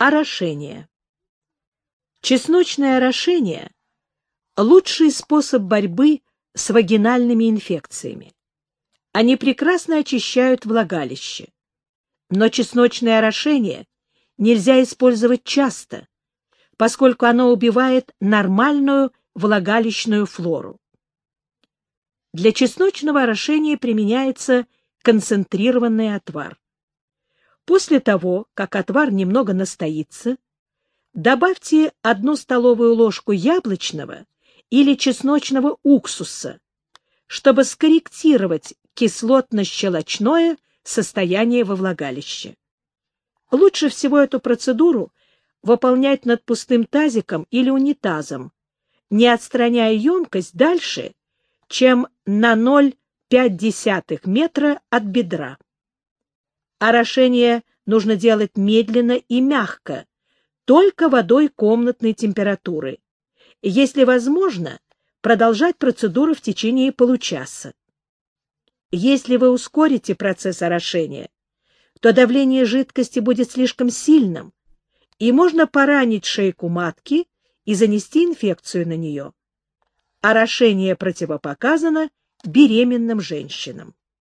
Орошение. Чесночное орошение – лучший способ борьбы с вагинальными инфекциями. Они прекрасно очищают влагалище. Но чесночное орошение нельзя использовать часто, поскольку оно убивает нормальную влагалищную флору. Для чесночного орошения применяется концентрированный отвар. После того, как отвар немного настоится, добавьте одну столовую ложку яблочного или чесночного уксуса, чтобы скорректировать кислотно-щелочное состояние во влагалище. Лучше всего эту процедуру выполнять над пустым тазиком или унитазом, не отстраняя емкость дальше, чем на 0,5 метра от бедра. Орошение нужно делать медленно и мягко, только водой комнатной температуры. Если возможно, продолжать процедуру в течение получаса. Если вы ускорите процесс орошения, то давление жидкости будет слишком сильным, и можно поранить шейку матки и занести инфекцию на нее. Орошение противопоказано беременным женщинам.